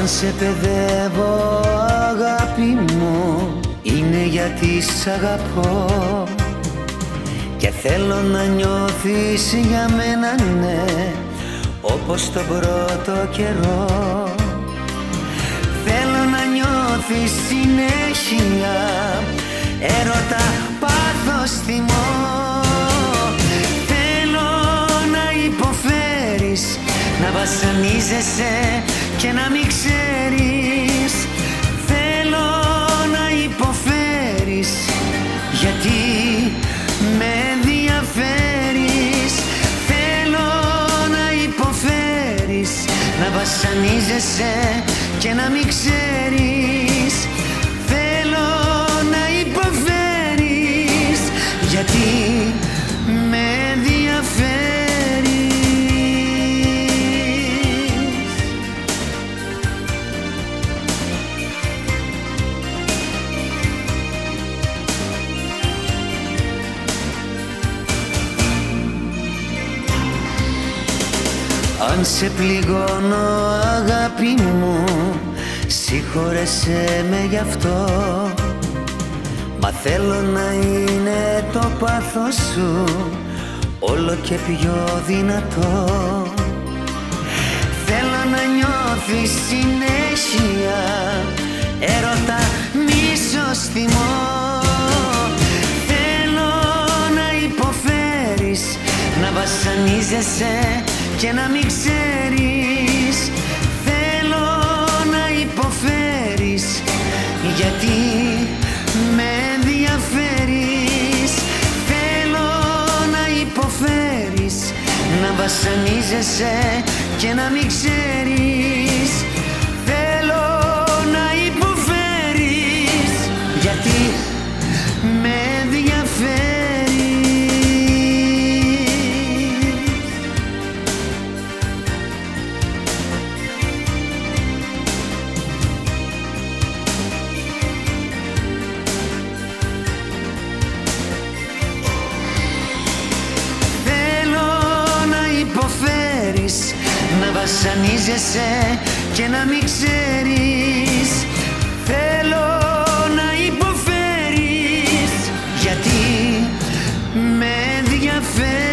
Αν σε παιδεύω αγάπη μου Είναι γιατί σ' αγαπώ. Και θέλω να νιώθεις για μένα ναι Όπως τον πρώτο καιρό. Θέλω να νιώθεις συνέχεια Έρωτα πάθος θυμό Θέλω να υποφέρεις Να βασανίζεσαι και να μην ξέρεις Θέλω να υποφέρεις. Γιατί με ενδιαφέρεις Θέλω να υποφέρεις. Να βασανίζεσαι και να μην ξέρεις Αν σε πληγώνω αγάπη μου Συγχώρεσέ με γι' αυτό. Μα θέλω να είναι το πάθος σου Όλο και πιο δυνατό. Θέλω να νιώθεις συνέχεια Έρωτα μίσος θυμό Θέλω να υποφέρεις Να βασανίζεσαι και να μην ξέρεις Θέλω να υποφέρεις γιατί με ενδιαφέρεις. Θέλω να υποφέρεις να βασανίζεσαι και να μην ξέρεις. Θέλω να υποφέρεις γιατί βασανίζεσαι και να μην ξέρεις. Θέλω να υποφέρεις γιατί με ενδιαφέρει.